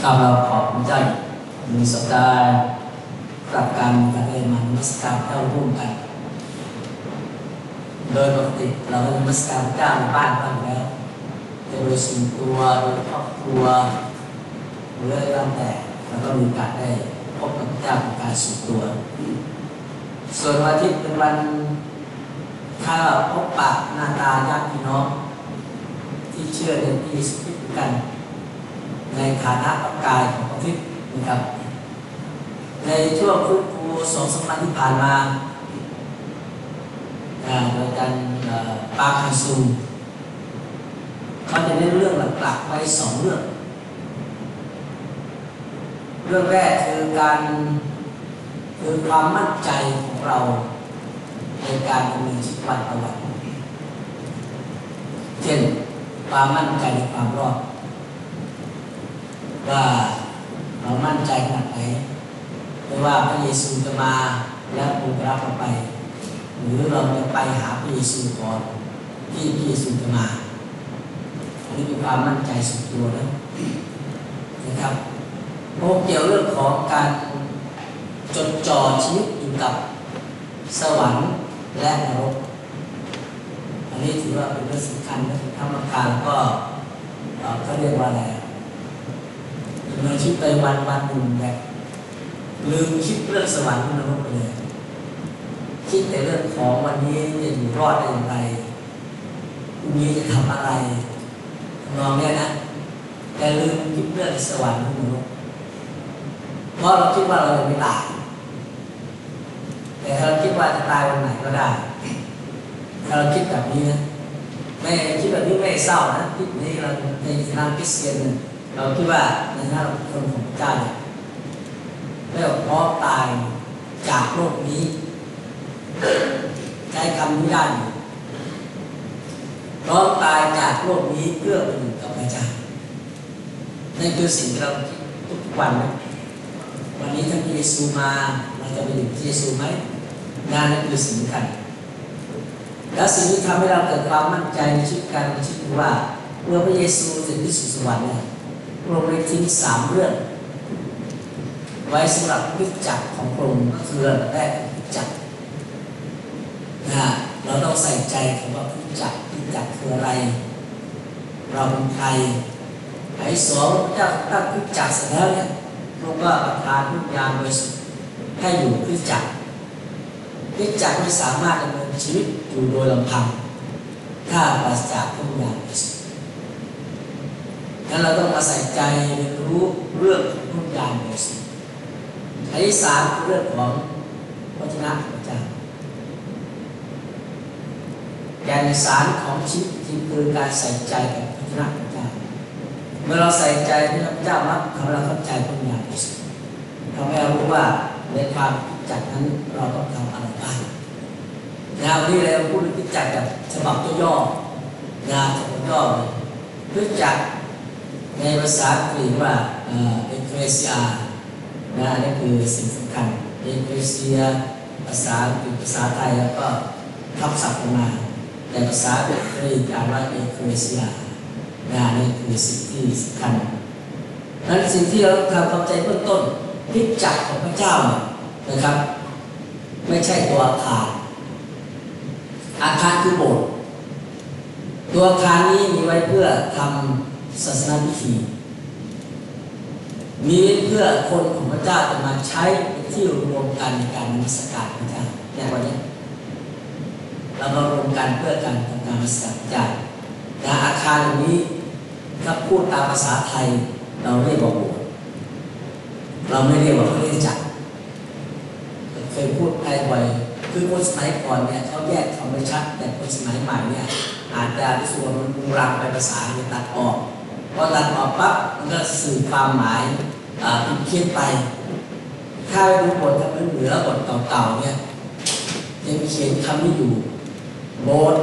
ข้าเราขอบพระเจ้ามีสัปดาห์กลับการการเรียนมานมัสการเจ้าร่วมกัน โดยปกติเราก็นมัสการเจ้าในบ้านบ้างแล้วจะโดยส่วนตัวโดยครอบครัวหรืออะไรก็แต่เราก็มีโอกาสได้พบกับเจ้าเป็นการส่วนตัว ส่วนวันอาทิตย์เป็นวันถ้าพบปะหน้าตาญาติพี่น้องที่เชื่อในพระเยซูคริสต์กัน ในฐานะร่างกายของพระคริสต์นะครับ ในช่วงฟื้นฟูสองสมวันที่ผ่านมาโดยการปาคันซูเขาจะเน้นเรื่องหลักๆไว้สองเรื่อง เรื่องแรกคือการคือความมั่นใจของเราในการดำเนินชีวิตวันต่อวันเช่นความมั่นใจในความรอด ว่าเรามั่นใจขนาดไหนไม่ว่าพระเยซูจะมาแล้วคงรับเราไป หรือเราจะไปหาพระเยซูก่อนที่พระเยซูจะมาอันนี้เป็นความมั่นใจสุดตัวนะนะครับโอ้เกี่ยวเรื่องของการจดจ่อชีวิตอยู่กับสวรรค์และนรก อันนี้ถือว่าเป็นเรื่องสำคัญนะธรรมการก็เอ่อเขาเรียกว่าอะไร เนินชีวิตไปวันวันหนึ่งแบบลืมคิดเรื่องสวรรค์นรกไปเลยคิดแต่เรื่องของวันนี้จะอยู่รอดได้อย่างไรพรุ่งนี้จะทำอะไรนองเนี้ยนะแต่ลืมคิดเรื่องสวรรค์นรกเพราะเราคิดว่าเราจะไม่ตายแต่ถ้าเราคิดว่าจะตายวันไหนก็ได้ ถ้าเราคิดแบบนี้นะไม่คิดแบบนี้ไม่เศร้านะคิดนี้เราในทางคริสเตียนเนี่ย เราคิดว่าในฐานะคนของพระเจ้าเนี่ยไม่พร้อมตายจากโลกนี้ ใช้คำนี้ได้อยู่พร้อมตายจากโลกนี้เพื่อไปอยู่กับพระเจ้านั่นคือสิ่งที่เราคิดทุกวันนะวันนี้ท่านพระเยซูมาเราจะไปอยู่กับพระเยซูไหมงานนั้นคือสิ่งสำคัญแล้วสิ่งที่ทำให้เราเกิดความมั่นใจในชีวิตการในชีวิตว่าเมื่อพระเยซูถึงที่สุดสวรรค์เนี่ย ระองค์ได้ทิ้งสามเรื่อง ไว้สำหรับวิจักรของพระองค์ก็คือเรื่องแรกวิจักนะเราต้องใส่ใจคำว่าวิจักรวิจักรคืออะไร เราเป็นใครไอ้สองเจ้าตั้งวิจักรเสร็จแล้วเนี่ยพระองค์ก็ประทานทุกอย่างบริสุทธิให้อยู่วิจักรวิจักรไม่สามารถดำเนินชีวิตอยู่โดยลำพังถ้าปราศจากพระวิญญาณบริสุ งั้นเราต้องมาใส่ใจเรียนรู้เรื่องของพระวิญญาณบริสุทธิ์อันที่สามเรื่องของวัฒนะของพระเจ้าแกนสารของชีวิตจริงคือการใส่ใจกับพระวจนะของพระเจ้าเมื่อเราใส่ใจพระเจ้ามักทำให้เราเข้าใจพระวิญญาณบริสุทธิ์ทำให้เรารู้ว่าในความจักนั้นเราต้องทำอะไรบ้างงานวันนี้เราพูดพิจักจากฉบับตัวย่อ งานฉบับย่อเลยพิจัก ในภาษาอังกฤษว่า ecclesia นะนี่คือสิ่งสำคัญ ecclesia ภาษาอังกฤษภาษาไทยแล้วก็ทับศัพท์ออกมา แต่ภาษาอังกฤษอ่านว่า ecclesia นะนี่คือสิ่งที่สำคัญนั้นสิ่งที่เราทำความเข้าใจเบื้องต้นคริสตจักรของพระเจ้านะครับ ไม่ใช่ตัวอาคารอาคารคือโบสถ์ตัวอาคารนี้มีไว้เพื่อทำ ศาสนาพิธีมีเพื่อคนของพระเจ้าจะมาใช้เป็นที่รวมกันในการนมัสการพระเจ้าในวันนี้เรามารวมกันเพื่อการทำการนมัสการพระเจ้าแต่อาคารเหล่านี้ถ้าพูดตามภาษาไทย เราเรียกว่าโบสถ์เราไม่เรียกว่าเขาเรียกจักรเคยพูดไปบ่อยคือคนสมัยก่อนเนี่ยเขาแยกคำไม่ชัดแต่คนสมัยใหม่เนี่ยอาจจะรู้สึกว่ามันรุงรังไปภาษาเนี่ยตัดออก พอตัดออกปั๊บมันก็สื่อความหมายผิดเพี้ยนไป ถ้าไปดูบทถ้ามันเหนือบทเก่าๆเนี่ยยังเขียนคำนี้อยู่โบส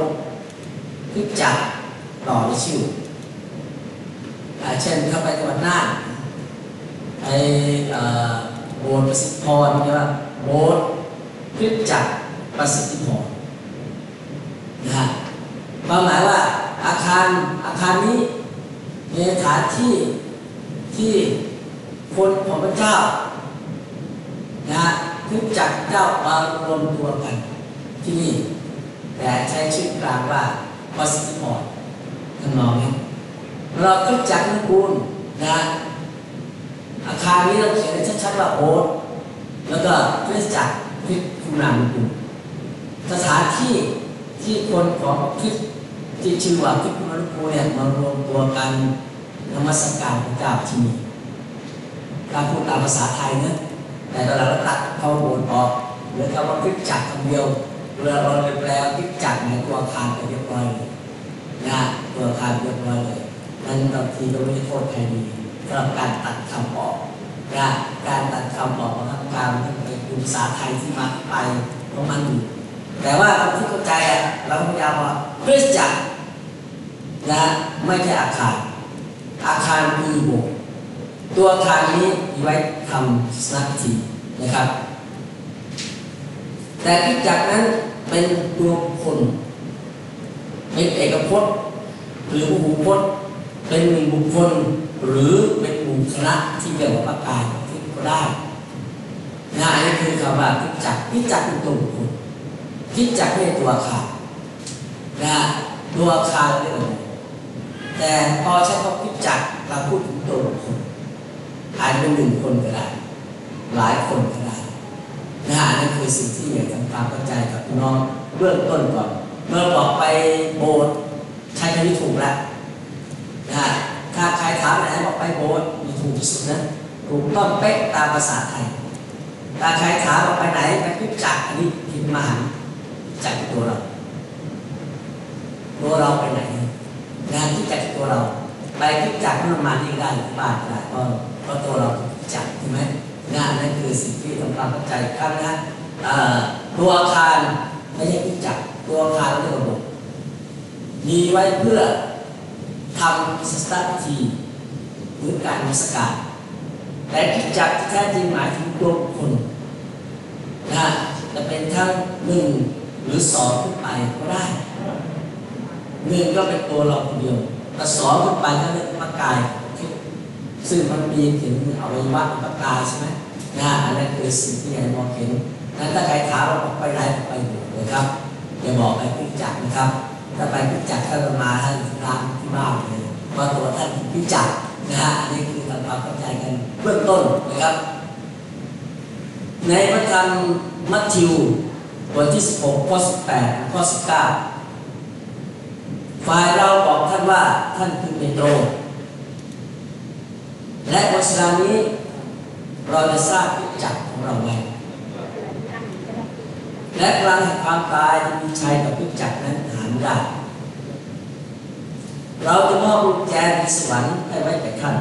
พิจักต่อในชื่อเช่นเข้าไปจังหวัดน่านไอโบสประสิทธิพรใช่ไหมโบสถ์คริจักประสิทธิพรนะฮะความหมายว่าอาคารอาคารนี้ มีสถานที่ที่คนของพระเจ้านะคริสตจักรเจ้ามารวมตัวกันที่นี่ แต่ใช้ชื่อกลางว่าวัสดุพอร์ตทำนองนี้เราคริสตจักรนุกูลนะอาคารนี้เราเขียนได้ชัดๆว่าโอ๊ตแล้วก็คริสตจักรคริสต์คุณนามนุกูลสถานที่ที่คนของคริสต์ ที่ชื่อว่าคริสต์คุณนามนุกูลเนี่ยมารวมตัวกันนมัสการพระเจ้าที่นี่การพูดตามภาษาไทยนะแต่ตอนหลังเราตัดเข้าบนออกเหลือคำว่าคริจักคำเดียวเวลาเราแปลคริจักในตัวอาคารไปเรียบร้อยเลยนะตัวอาคารเรียบร้อยเลยนั่นบางทีเราไม่ได้โทษใครดีสำหรับการตัดคำออกนะการตัดคำออกของทางการมันเป็นภาษาไทยที่มาที่ไปของมันอยู่แต่ว่าคนที่เข้าใจอะเราพยายามว่าคริจักร นะไม่ใช่อาคาร อาคารคือโบสถ์ตัวอาคารนี้มีไว้ทำสนับพิธีนะครับ แต่คริสตจักนั้นเป็นตัวคคลเป็นเอกพจน์ หรือบุคพจน์เป็นหนึ่งบุคคลหรือเป็นหมู่คณะที่เรียกว่าประกาศที่ก็ได้นะอันนี้คือคำว่าคริจักรคริจักเป็นตัวบุคคลคริจักไม่ตัวอาคารนะตัวอาคารเรียกว่า แต่พอใช้คำพิจักเราพูดถึงตัวบุคคลอาจเป็นหนึ่งคนก็ได้หลายคนก็ได้นะฮะนั่นคือสิ่งที่อยากทำความเข้าใจกับน้องเบื้องต้นก่อน เมื่อบอกไปโบสถ์ใช้คำนี้ถูกแล้วนะฮะถ้าใครถามไหนบอกไปโบสถ์มีถูกที่สุดนะถูกต้องเป๊ะตามภาษาไทยถ้าใครถามบอกไปไหนไปพิจักอันนี้พิมพ์มาหันจักตัวเราตัวเราไปไหน งานที่จัดตัวเราไปที่จัดมันมาที่ได้หรือบ้านก็ได้ก็เพราะตัวเราจัดใช่ไหมงานนั้นคือสิ่งที่ทำความเข้าใจครับนะตัวอาคารไม่ใช่ที่จัดตัวอาคารเรียกว่าระบบมีไว้เพื่อทำสตาร์ทีหรือการมิสการแต่ที่จัดแท้จริงหมายถึงตัวคคลนะจะเป็นทั้งหนึ่งหรือสองขึ้นไปก็ได้ หนึ่งก็เป็นตัวเราคนเดียวแต่สองขึ้นไปก็เรียกว่ากาย ซึ่งมันมีถึงอวัยวะพระกายใช่ไหมนะอันนั้นคือสิ่งที่ให้มองเห็นนั้นถ้าใครถามเราไปไหนไปอยู่เลยครับอย่าบอกไปพิจักนะครับถ้าไปพิจักท่านมาท่านร้านที่บ้านเลยเพราตัวท่านพิจักนะฮะอันนี้คือทำความเข้าใจกันเบื้องต้นนะครับ ในพระธรรมมัทธิวบทที่ 16ข้อ18ข้อ19 ฝ่ายเราบอกท่านว่าท่านคือเปโตร และบทสานี้เราจะทราบพิจักของเราไว้และกลางแห่งความตายที่มีชัยกับพิจักนั้นหาไม่ได้ เราจะมอบกุญแจในสวรรค์ให้ไว้แก่ท่าน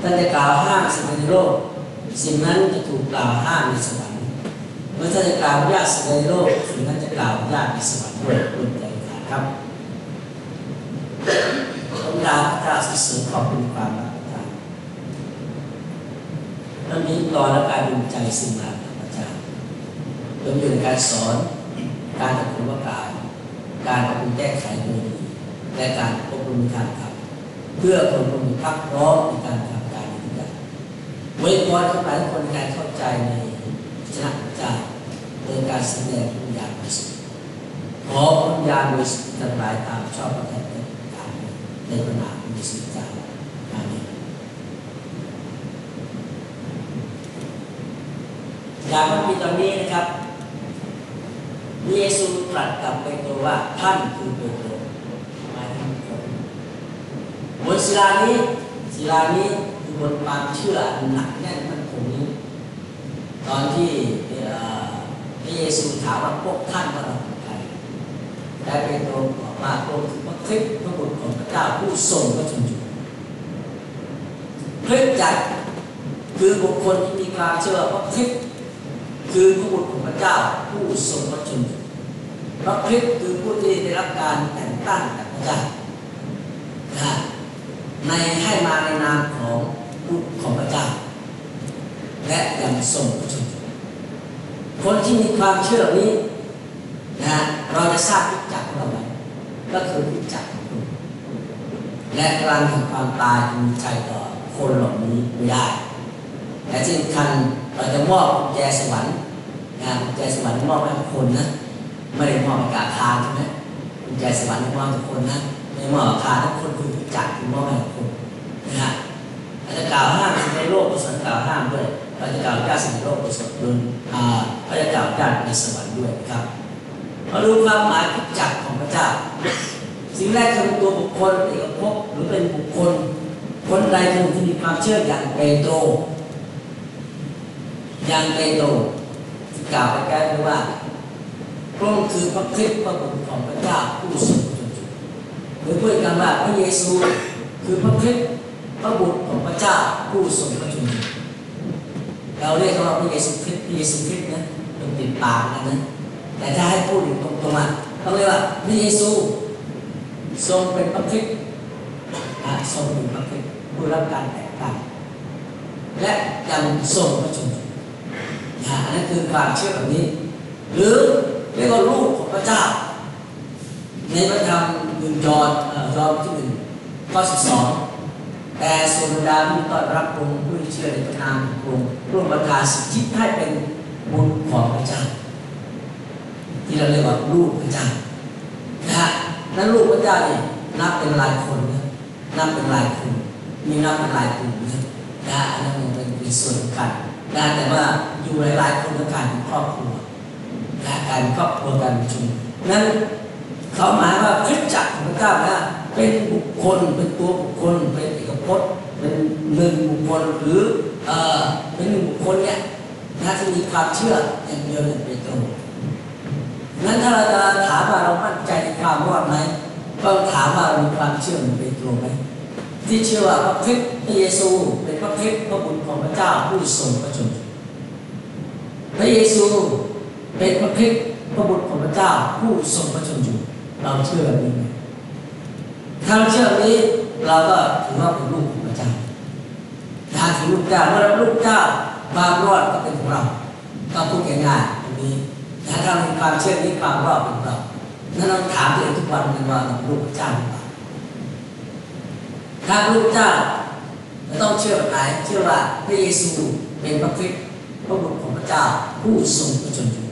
ท่านจะกล่าวห้ามสิ่งในโลก สิ่งนั้นจะถูกกล่าวห้ามในสวรรค์เมื่อท่านจะกล่าวญาติสิ่งในโลกสิ่งนั้นจะกล่าวญาติในสวรรค์ด้วยคุณใจขาดครับ ขอบดาพระเจ้าสรรเสริญขอบคุณความรักพระเจ้าแล้วมีรอและการดูใจสิ่งมาของพระเจ้าโดยเป็นการสอนการอบรมกาศการอบรมแก้ไขโดยดีและการอบรมกางธรทำเพื่อคนคนมีพักร้อมในการทำการทุกอย่างไว้พรเข้าไปทุกคนในการเข้าใจในชนะพระเจ้าโดยการแสดงปัญญาบริสุทธิ์ขอปัญญาบริสุทธิ์ทั้งหลายตามชอบพระทัย ในพระนามพระเยซูเจ้าอาเมนอย่างพระปีตอนนี้นะครับพระเยซูตรัสกับเปโตรว่าท่านคือเปโตรหมายถึงผมบนศิลานี้ศิลานี้คือบนความเชื่อหนักแน่นมันคงนี้ ตอนที่เอ่พระเยซูถามว่าพวกท่านว่าเราเป็นใครและเปโตรบอกว่าพวก คริสต์พระบุตรของพระเจ้าผู้ทรงพระชนอยู่คริสต์จักรคือบุคคลที่มีความเชื่อว่าพระคริสต์คือพระบุตรของพระเจ้าผู้ทรงพระชนอยู่พระคริสต์คือผู้ที่ได้รับการแต่งตั้งจากพระเจ้าในให้มาในนามของบุตรของพระเจ้าและยังทรงพระชนอยู่คนที่มีความเชื่อนี้นะเราจะทราบพิจักของเรา ก็คือพิจักของคุณและกลางแห่งความตายมีใจต่อคนเหล่านี้ไม่ได้แต่ที่สำคัญเราจะมอบกุญแจสวรรค์นะกุญแจสวรรค์มอบให้ทุกคนนะไม่ได้มอบให้กับอาคาใช่ไหมกุญแจสวรรค์มอบให้ทุกคนนะไม่มอบอาคารทุกคนคุณจักคุณมอบให้ทุกคนนะฮะเราจะกล่าวห้ามสิ่งในโลกกุศลกล่าวห้ามด้วยเราจะกล่าวญาติสิ่งในโลกกุศลด้วยเราจะกล่าวญาติในสวรรค์ด้วยนะครับ มาดูความหมายพิจักของพระเจ้า สิ่งแรกคือเป็นตัวบุคคลเอกภพหรือเป็นบุคคล คนใดคนที่มีความเชื่ออย่างเปโตรอย่างเปโตรกล่าวไปแก้ไว้ว่าพระองค์คือพระคริสต์พระบุตรของพระเจ้าผู้ทรงจุจุหรือพูดกันว่าพระเยซูคือพระคริสต์พระบุตรของพระเจ้าผู้ทรงพระชนม์เราเรียกว่าพระเยซูคริสต์พระเยซูคริสต์นะเป็นติดปากนะนะ แต่ถ้าให้พูดตรงๆอะต้องเรียกว่าพระเยซู ทรงเป็นพระคริสต์อ่าทรงเป็นพระคริสต์ผู้รับการแต่งตั้งและยังทรงพระชนม์นะอันนั้นคือความเชื่อแบบนี้ หรือเรียกว่าลูกของพระเจ้า ในพระธรรมหนึ่งยอห์นเอ่อยอห์นที่หนึ่งข้อสิบสองแต่ส่วนบรรดาผู้ต้อนรับองค์ผู้เชื่อในพระนามของค์ร่วมประทานสิทธิให้เป็นบุญของพระเจ้า ที่เราเรียกว่าลูกพระเจ้านะฮะนั้นลูกพระเจ้าเนี่ยนับเป็นรายคนนะนับเป็นรายคนมีนับเป็นรายกลุ่มนะนะอันนั้นมันเป็นเป็นส่วนสำคัญนะแต่ว่าอยู่หลายๆคนก็การเป็นครอบครัวนะการครอบครัวการประชุมนั้นเขาหมายว่าคริสตจักรของพระเจ้านะเป็นบุคคลเป็นตัวบุคคลเป็นเอกพจน์เป็นหนึ่งบุคคลหรือเอ่อเป็นหนึ่งบุคคลเนี่ยนะที่มีความเชื่ออย่างเดียวเป็นตรง นั้นถ้าเราจะถามว่าเรามั่นใจในความรอดไหมก็ถามว่าเรามีความเชื่อมันเป็นตัวไหมที่เชื่อว่าพระคริสต์พระเยซูเป็นพระคริสต์พระบุตรของพระเจ้าผู้ทรงพระชนม์พระเยซูเป็นพระคริสต์พระบุตรของพระเจ้าผู้ทรงพระชนม์อยู่เราเชื่อแบบนี้ไหมถ้าเราเชื่อแบบนี้เราก็ถือว่าเป็นลูกของพระเจ้าถ้าถือลูกเจ้าเมื่อเราลูกเจ้าความรอดก็เป็นของเราก็พูดง่ายๆตรงนี้ ถ้าเรามีความเชื่อนี้ความรอดของเรานั้นเราถามตัวเองทุกวันกันว่าเราลูกเจ้าหรือเปล่าถ้าลูกเจ้าเราต้องเชื่อไหนเชื่อว่าพระเยซูเป็นพระคริสต์พระบุตรของพระเจ้าผู้ทรงพระชนอยู่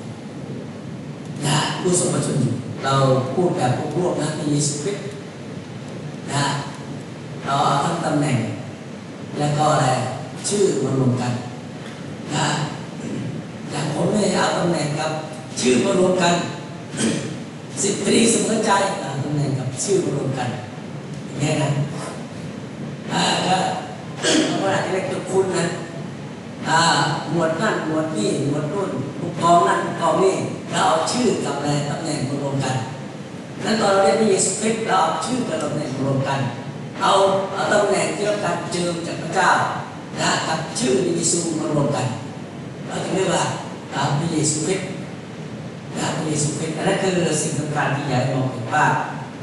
นะผู้ทรงพระชนอยู่ เราพูดแบบรวบๆนะพระเยซูคริสต์นะเราเอาทั้งตำแหน่ง แล้วก็อะไรชื่อมารวมกันนะอย่างผมเนี่ยเอาตำแหน่งกับ ชื่อมารวมกัน สิบตรีเสมอใจเอาตำแหน่งกับชื่อมารวมกันอย่างนี้นะอ่าก็เราก็อาจจะเรียกตัวคุณนะอ่าหมวดนั่นหมวดนี่หมวดนู่นผู้กองนั่นผู้กองนี่เราเอาชื่อกับอะไรตำแหน่งมารวมกันนั้นตอนเราเรียกพระเยซูคริสต์เราเอาชื่อกับตำแหน่งมารวมกัน เอาเอาตำแหน่งที่เราการเจิมจากพระเจ้านะกับชื่อพระเยซูมารวมกันเราจะเรียกว่าอ่าพระเยซูคริสต์ นะพระเยซูคริสต์นนั้นคือสิ่งสำคัญที่อยากให้มองเห็นว่า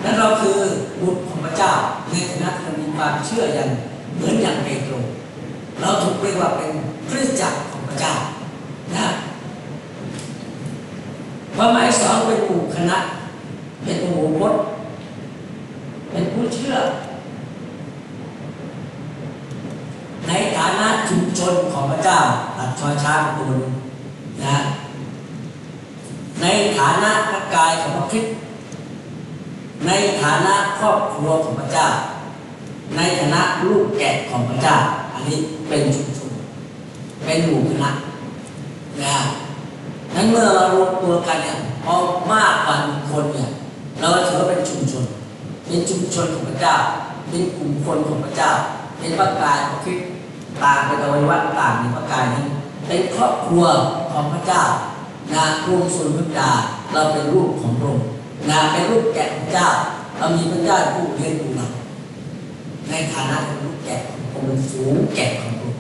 นั้นเราคือบุตรของพระเจ้าในฐานะที่เรามีความเชื่ออย่างเหมือนอย่างเปโตรเราถูกเรียกว่าเป็นคริสตจักรของพระเจ้านะความหมายสองเป็นหมู่คณะ เป็นหมู่พจน์เป็นผู้เชื่อ ในฐานะชุมชนของพระเจ้าตัดชอช้างตัวหนึงนะ ในฐานะพระกายของพระคริสต์ในฐานะครอบครัวของพระเจ้า ในฐานะลูกแกะของพระเจ้า อันนี้เป็นชุมชนเป็นหมู่คณะนะนั้นเมื่อเรารวมตัวกันเนี่ยพอมากกว่าหนึ่งคนเนี่ยเราถือว่าเป็นชุมชน เป็นชุมชนของพระเจ้า เป็นกลุ่มคนของพระเจ้า เป็นพระกายของคริสต์ต่างเป็นอวัยวะต่างในพระกายนั้นเป็นครอบครัวของพระเจ้า นะรวมส่วนพุทธาเราเป็นลูกของพระองค์นะเป็นลูกแกะของเจ้า เรามีพระเจ้าผู้เลี้ยงดูเราในฐานะเป็นลูกแกะของพระองค์ฝูงแกะของพระองค์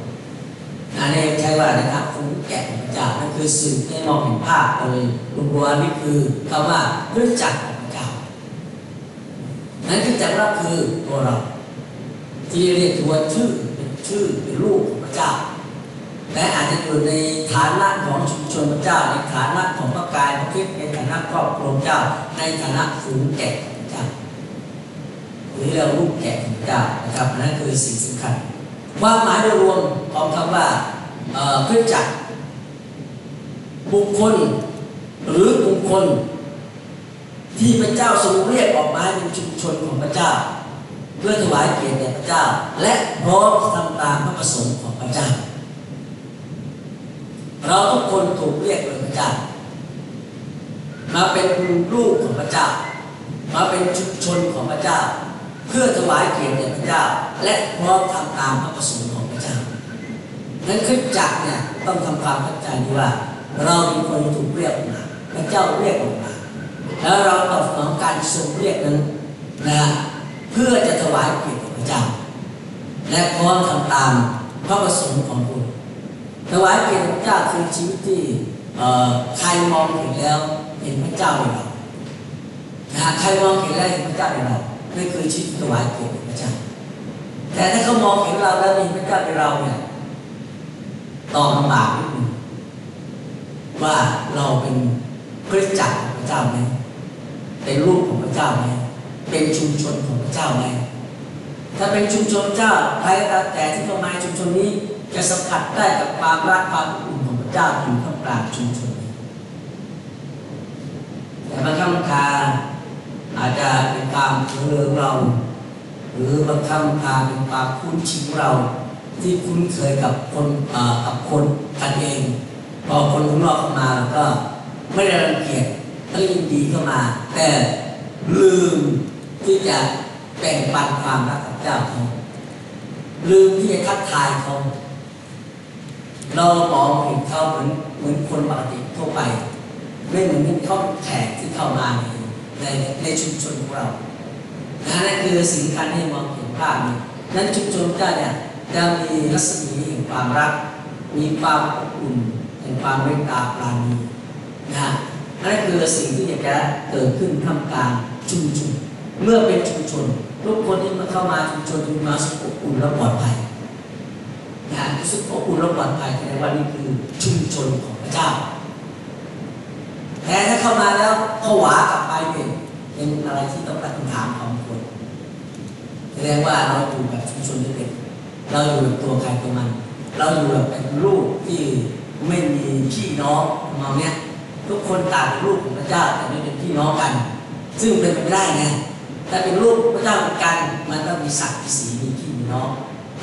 นะนี่ใช้ว่านะครับฝูงแกะของพระเจ้านั่นคือสิ่งที่มองเห็นภาพโดยรวมนี่คือคำว่ารู้จักของพระเจ้านั่นคือจักรเราคือตัวเรา ที่เรียกตัวชื่อเป็นชื่อเป็นลูกของพระเจ้า และอาจจะอยู่ในฐานะของชุมชนพระเจ้า ในฐานะของพระกายพระคริสต์ในฐานะครอบครัวเจ้า ในฐานะฝูงแกะของพระเจ้าหรือเราลูกแกะของพระเจ้านะครับนั่นคือสิ่งสำคัญความหมายโดยรวมของคำว่าเคริสตจักรบุคคลหรือกลุ่มคนที่พระเจ้าทรงเรียกออกมาให้เป็นชุมชนของพระเจ้า เพื่อถวายเกียรติแด่พระเจ้า และพร้อมทำตามพระประสงค์ของพระเจ้า เราทุกคนถูกเรียกโดยพระเจ้ามาเป็นลูกของพระเจ้า มาเป็นชุมชนของพระเจ้า เพื่อถวายเกียรติแด่พระเจ้า และพร้อมทำตามพระประสงค์ของพระเจ้านั้นคริสตจักเนี่ยต้องทำความเข้าใจดีว่า เราเป็นคนถูกเรียกมาพระเจ้าเรียกออกมาแล้วเราตอบสนองการทรงเรียกนั้นนะเพื่อจะถวายเกียรติแด่พระเจ้า และพร้อมทำตามพระประสงค์ของคุณ ถวายเกียรติแด่พระเจ้าคือชีวิตที่ใครมองเห็นแล้วเห็นพระเจ้าในเรานะใครมองเห็นแล้วเห็นพระเจ้าในเรานั่นคือชีวิตถวายเกียรติพระเจ้า แต่ถ้าเขามองเห็นเราแล้วเห็นพระเจ้าในเราเนี่ยตอบลำบากนิดนึงว่าเราเป็นคริสตจักรพระเจ้าไหมเป็นลูกของพระเจ้าไหมเป็นชุมชนของพระเจ้าไหมถ้าเป็นชุมชนเจ้าใครก็ตามแต่ที่เข้ามาชุมชนนี้ จะสัมผัสได้กับความรักความอบอุ่นของพระเจ้าอยู่ท่ามกลางชุมชนแต่บางครั้งคาอาจจะเป็นความเผลอเรา หรือบางครั้งคาเป็นความคุ้นชินเรา ที่คุ้นเคยกับคนอ่อกับคนกันเอง พอคนข้างนอกเข้ามาเราก็ไม่ได้รังเกียจก็ยินดีเข้ามา แต่ลืมที่จะแบ่งปันความรักกับเจ้าเขาลืมที่จะทักทายเขา เรามองเห็นเขาเหมือนเหมือนคนปกติทั่วไป ไม่เหมือนเป็นเขาแขกที่เข้ามาในในชุมชนของเรานะนั่นคือสิ่งสำคัญที่มองเห็นภาพนี้นั้นชุมชนเจ้าเนี่ยจะมีรัศมีแห่งความรัก มีความอบอุ่นแห่งความเมตตาปราณีนะนั่นคือสิ่งที่จะเกิดขึ้นท่ามกลางชุมชนเมื่อเป็นชุมชนทุกคนที่มาเข้ามาชุมชนมีความสุขอบอุ่นและปลอดภัย รู้สึกอบอุ่นและปลอดภัยแสดงว่านี่คือชุมชนของพระเจ้า แต่ถ้าเข้ามาแล้วผวากลับไปเป็นเป็นอะไรที่ต้องตั้งคำถามของคนแสดงว่าเราอยู่แบบชุมชนเล็กเราอยู่แบบตัวใครตัวมัน เราอยู่แบบเป็นลูกที่ไม่มีพี่น้องมองเนี้ยทุกคนต่างเป็นลูกของพระเจ้าแต่ไม่เป็นพี่น้องกัน ซึ่งเป็นไปไม่ได้ไงถ้าเป็นลูกพระเจ้าเหมือนกัน มันต้องมีศักดิ์มีสีมีพี่มีน้อง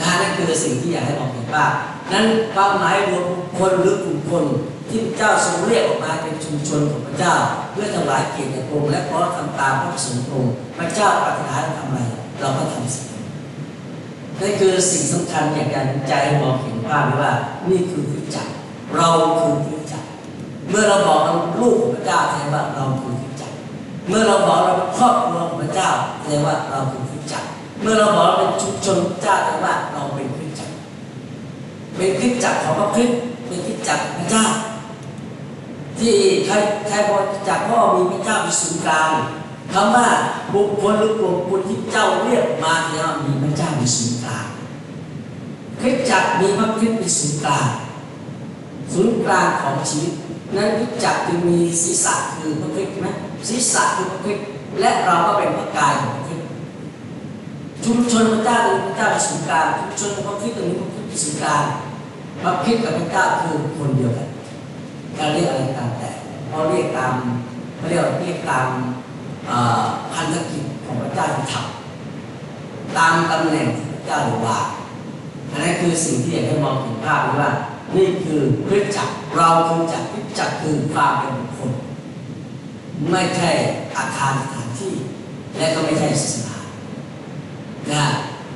นะนั่นคือสิ่งที่อยากให้มองเห็นว่านั้นเป้าหมายรวมคนหรือกลุ่มคนที่พระเจ้าทรงเรียกออกมาเป็นชุมชนของพระเจ้า เพื่อถวายเกียรติพระองค์และเพราะทำตามพระประสงค์องพระองค์พระเจ้าปรารถนาให้เราทำอะไรเราก็ทำสิ่งนั้นนั่นคือสิ่งสำคัญอย่างการใจมองเห็นภาพว่านี่คือคริสตจักรเราคือคริสตจักรเมื่อเราบอกเราลูกของพระเจ้าแสดงว่าเราคือคริสตจักรเมื่อเราบอกเราครอบครัวของพระเจ้าแสดงว่าเราคือคริสตจักร เมื่อเราบอกเราเป็นชุมชนเจ้าแสดงว่าเราเป็นคริสตจักรเป็นคริสตจักรของพระคริสต์เป็นคริสตจักรพระเจ้า ที่ใครใครบอจากพ่อมีพระเจ้าเป็นศูนย์กลางคำว่าบุคคลหรือกลุ่มคนที่เจ้าเรียกมาแสดงว่ามีพระเจ้าเป็นศูนย์กลางคริสตจักรมีพระคริสต์เป็นศูนย์กลางศูนย์กลางของชีวิต นั้นคริสตจักรจึงมีศีรษะคือพระคริสต์ไหมศีรษะคือพระคริสต์และเราก็เป็นพระกายของ ชุมชนพระเจ้าเป็นพระเจ้าเป็นศูนย์กลางชุมชนพระคริสต์ตรงนี้พระคริสต์เป็นศูนย์กลางพระคริสต์กับพระเจ้าคือคนเดียวกันการเรียกอะไรตามแต่เขาเรียกตามเขาเรียกเรียกตามพันธกิจของพระเจ้าที่ทำตามตำแหน่งพระเจ้าได้วาอันนั้นคือสิ่งที่อยากให้มองเห็นภาพว่า นี่คือคริสจักรเราคือจักรคริสจักรคือความเป็นบุคคลไม่ใช่อาคารสถานที่ และก็ไม่ใช่ศาสนา นะ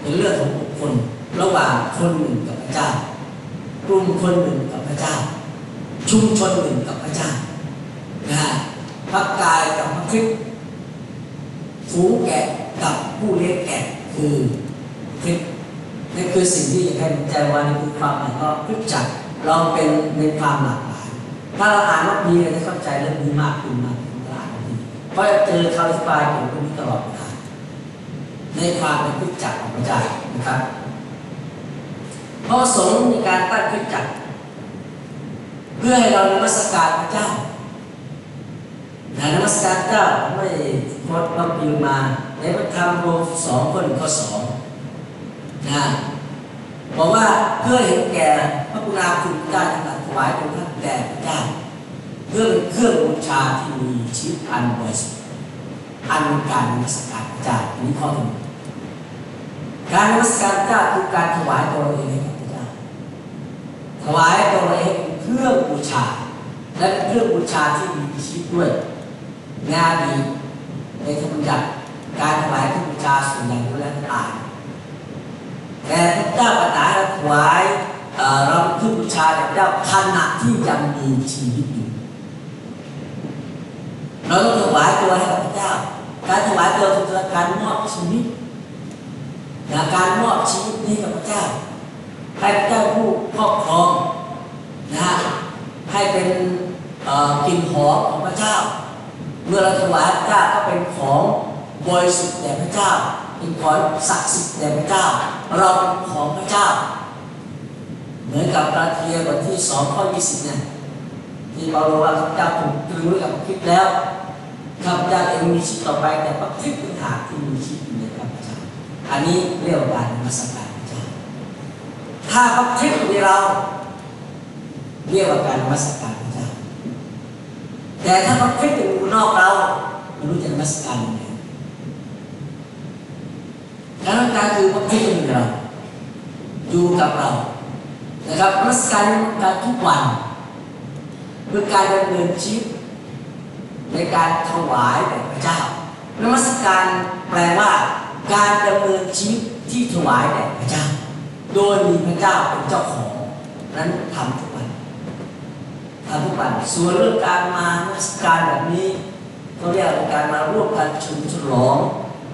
เป็นเรื่องของบุคคลระหว่างคนหนึ่งกับพระเจ้ากลุ่มคนหนึ่งกับพระเจ้า ชุมชนหนึ่งกับพระเจ้านะพระกายกับพระคริสต์ฝูงแกะกับผู้เลี้ยงแกะคือคริสต์นี่คือสิ่งที่อยากให้ใจว่านี่คือความหมายก็คริสตจักรเราเป็นในความหลากหลายถ้าเราอ่านว่าดีเราจะเข้าใจเรื่องนี้มากขึ้นมากขึ้นตลาดนี้เพราะเจอคำอธิบายเกี่ยวกับเรื่องนี้ตลอด ในความเป็นคริจักรของพระเจ้านะครับพระสงค์ในการตั้งคริสตจักรเพื่อให้เรานมัสการพระเจ้านะนมัสการเจ้าไม่พดเราพิมพ์มาในพระธรรมโลสองคนข้อสองนะบอกว่าเพื่อเห็นแก่พระกุณาคุณพระเจ้าทั้งหลายถวายองค์ท่านแด่พระเจ้าเพื่อเป็นเครื่องบูชาที่มีชีวิตอันบริสุทธิ์อันการนมัสการพระเจ้าอันนี้ข้อหนึ่ง การนมัสการพระเจ้าคือการถวายตัวเราเองให้พระเจ้าถวายตัวเราเองเป็นเครื่องบูชา และเป็นเครื่องบูชาที่มีชีวิตด้วยงานดีในธรรมจักรการถวายเครื่องบูชาส่วนใหญ่ก็แล้วตายแต่พระเจ้าประทานให้เราถวายเราเครื่องบูชาแด่พระเจ้าขณะที่ยังมีชีวิตอยู่เราต้องถวายตัวให้กับพระเจ้า การถวายตัวคือการมอบชีวิต นะการมอบชีวิตนี้กับพระเจ้า ให้พระเจ้าผู้ครอบครองนะฮะให้เป็นกลิ่นหอมของพระเจ้า เมื่อเราถวายพระเจ้าก็เป็นของบริสุทธิ์แด่พระเจ้าเป็นของศักดิ์สิทธิ์แด่พระเจ้า เราเป็นของพระเจ้า เหมือนกับกาลาเทียบทที่สองข้อยี่สิบเนี่ยที่เปาโลว่าข้าพเจ้าถูกตรึงไว้กับพระคิดแล้วข้าพเจ้าเองมีชีวิตต่อไปแต่พระคิดเป็นหากที่มีชีวิต อันนี้เรียกว่าการนมัสการพระเจ้าถ้าพระคริดอยู่ในเราเรียกว่าการมัสการพระเจ้าแต่ถ้าพระคริสต์อยู่นอกเราไม่รู้จะมัสการยังไงการนมัสการคือพระคริสต์อยู่เราอยู่กับเรานะครับมัสการการทุกวันคือการดำเนินชีวิตในการถวายแด่พระเจ้า นมัสการแปลว่า การดำเนินชีวิตที่ถวายแด่พระเจ้า โดยมีพระเจ้าเป็นเจ้าของนั้นทำทุกวันทำทุกวันส่วนเรื่องการมานมัสการแบบนี้เขาเรียกว่าการมาร่วมกันชุมฉลอง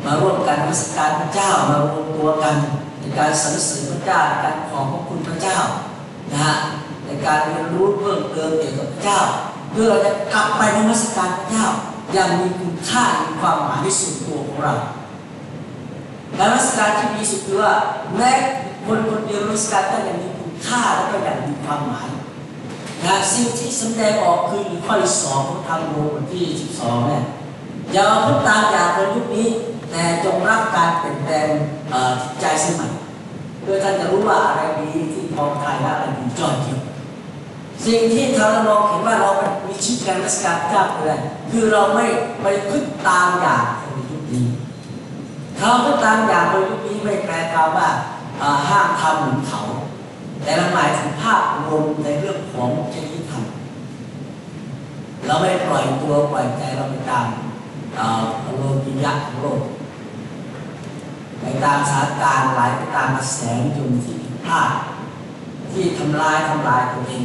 มาร่วมกันมัสการพระเจ้ามารวมตัวกันในการสรรเสริญพระเจ้าในการขอบพระคุณพระเจ้านะฮะในการเรียนรู้เพิ่มเติมเกี่ยวกับพระเจ้า เพื่อเราจะกลับไปนมัสการพระเจ้าอย่างมีคุณค่ามีความหมายในส่วนตัวของเรา การนมัสการที่ดีสุดคือว่าแม้คนคนเดียวนมัสการก็ยังมีคุณค่าและก็ยังมีความหมายนะสิ่งที่แสดงออกคือข้อที่สองของทางโลบทที่ 12เนี่ยอย่าเอาพุทตามอย่างคนยุคนี้ แต่จงรับการเปลี่ยนแปลงจิตใจสมัยเพื่อท่านจะรู้ว่าอะไรดีที่พอทายและอะไรดีจอยเกี่ยวสิ่งที่ทำให้เรามองเห็นว่าเรามีชีวิตการรักษารเจ้าคืออะไรคือเราไม่ไปพึ่งตามอย่าง เขาพึ่งตามอย่างคนยุคนี้ไม่แปลความว่าห้ามทำเหมือนเขา แต่เราหมายถึงภาพรวมในเรื่องของจริยธรรมเราไม่ปล่อยตัวปล่อยใจเราไปตามโลกิยะของโลกไปตามสถานการณ์ไหลไปตามกระแสยมที่ผิดพลาดที่ทำลายทำลายตัวเอง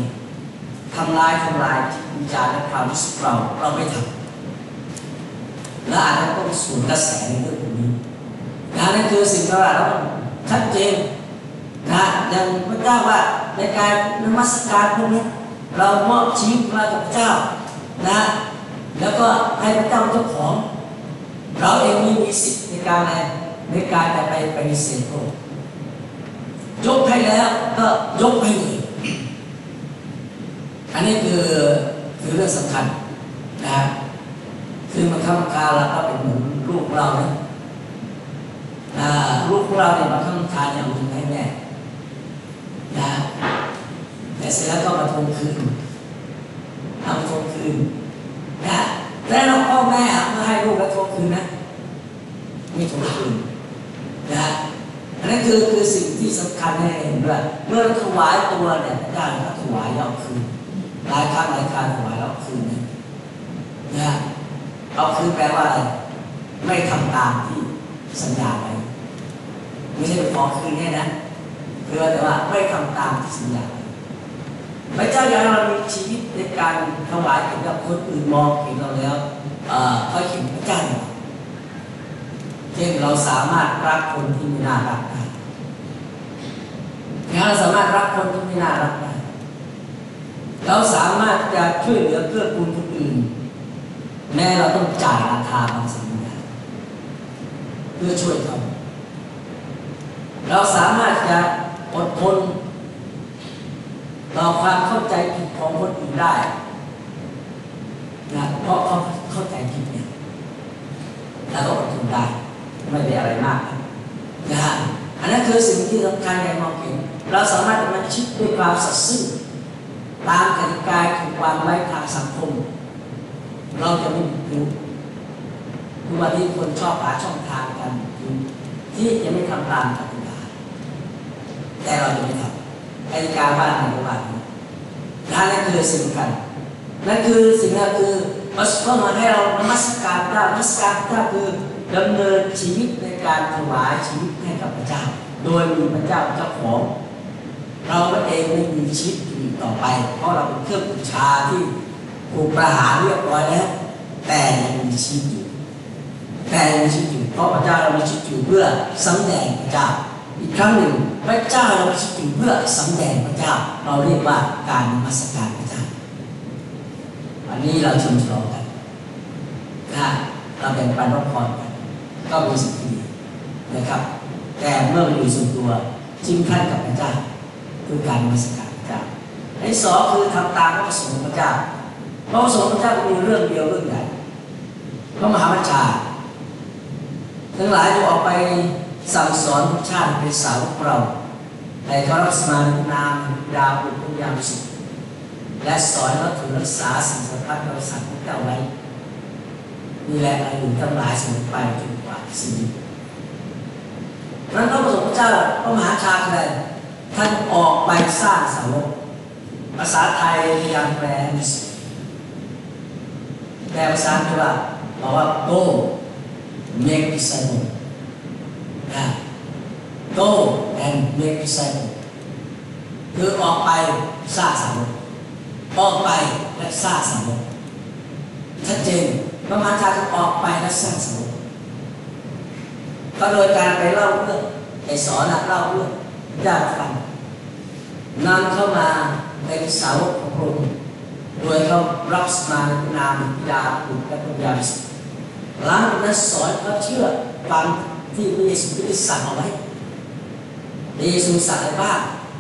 ทำลายทำลายจิตวิญญาณและความรู้สึกเราเราไม่ทำและอาจจะต้องสูญกระแสในเรื่องนี้ นะนั่นคือสิ่งที่เราต้องชัดเจนนะอย่างพระเจ้าว่าในการนมัสการพวกนี้เรามอบชีวิตมากับพระเจ้านะแล้วก็ให้พระเจ้าเป็นเจ้าของ เราเองม่มีสิทธิ์ในการอะไรในการจะไปไปฏิเสธพระองค์ยกให้แล้วก็ยกให้เลยอันนี้คือคือเรื่องสำคัญนะคือมันข้ามคาเราก็เป็นเหมือนลูกเรานะอ่า ลูกของเราเนี่ยมาข้ามคาอย่างมึงให้แม่นะแต่เสร็จแล้วก็มาทวงคืนทำทวงคืนนะแล้วเราพ่อแม่มาให้ลูกแล้วทวงคืนนะไม่ทวงคืนนะอันนั้นคือคือสิ่งที่สำคัญให้เห็นว่าเมื่อถวายตัวเนี่ยพระเจ้าก็ถวายเราคืนหลายครั้งหลายครั้งถวายเราคืนนะนะเอาคืนแปลว่าอะไรไม่ทำตามที่สัญญาไว้ ไม่ใช่ไปขอคืนแค่นั้นคือแต่ว่าไม่ทำตามที่สัญญาพระเจ้าอยากให้เรามีชีวิตในการถวายเห็นกับคนอื่นมองเห็นเราแล้วเขาเห็นพระเจ้าเราเช่นเราสามารถรักคนที่ไม่น่ารักได้เราสามารถรักคนที่ไม่น่ารักได้เราสามารถจะช่วยเหลือเกื้อกูลคนอื่น แม้เราต้องจ่ายราคาบางสิ่งบางอย่างเพื่อช่วยเขา เราสามารถจะอดทนต่อความเข้าใจผิดของคนอื่นได้นะเพราะเขาเข้าใจผิดเนี่ยแล้วก็อดทนได้ ไม่ได้อะไรมากนะฮะอันนั้นคือสิ่งที่สำคัญในมองเห็นเราสามารถดำเนินชีวิตด้วยความสัตย์ซื่อตามกติกาถูกวางไว้ทางสังคม เราจะไม่ผิดผิวทุกวันนี้คนชอบหาช่องทางกันที่จะไม่ทำตามกติ แต่เราจะไม่ทำกติกาว่าอะไรก็ว่านั่นคือสิ่งสำคัญนั่นคือสิ่งนั้นคือมาเข้ามาให้เรานมัสการพระนมัสการพระคือดำเนินชีวิตในการถวายชีวิตให้กับพระเจ้า โดยมีพระเจ้าเจ้าของ เราเองไม่มีชีวิตอยู่ต่อไป เพราะเราเป็นเครื่องบูชาที่ถูกประหารเรียบร้อยแล้ว แต่ยังมีชีวิตอยู่แต่ยังมีชีวิตอยู่เพราะพระเจ้าเรามีชีวิตอยู่เพื่อสำแดงพระเจ้า อีกครั้งหนึ่งพระเจ้าเรามีชีวิตอยู่เพื่อสำแดงพระเจ้า เราเรียกว่าการนมัสการพระเจ้าวันนี้เราชมฉลองกันนะเราแบ่งปันรับพรกันก็เป็นสิ่งที่ดีนะครับ แต่เมื่อมันอยู่ส่วนตัวจิ้มขั้นกับพระเจ้าคือการนมัสการพระเจ้าอันที่สองคือทำตามพระประสงค์พระเจ้าพระประสงค์พระเจ้ามีเรื่องเดียวเรื่องใหญ่พระมหาบัญชาทั้งหลายจะออกไป สั่งสอนชาติเป็นสาวกเราในเขารับสมานนามดาวบุญยามสุขและสอนเราถือรักษาสิ่งสำคัญเราสั่งพระเจ้าไว้นี่แหละเราอยู่ทั้งหลายสมุไปจนกว่าสิ้นนั้นพระประสงค์เจ้าพระมหาชาคืออะไรท่านออกไปสร้างสาวกภาษาไทยพยายามแปลแปลภาษาอังกฤษว่าบอกว่า go make disciples นะ go and make disciple คือออกไปสร้างสาวกออกไปและสร้างสาวกชัดเจนพระมหาชาติออกไปและสร้างสาวกก็โดยการไปเล่าเรื่องไปสอนเล่าเรื่องญาติฟังนำเข้ามาเป็นสาวกของพระองค์โดยเขารับสมานนามยาบุตรและปัญญาสิหลังจากนั้นสอนเขาเชื่อฟัง ที่พระเยซูคริสต์สั่งเอาไว้พระเยซูสั่งอะไรบ้าง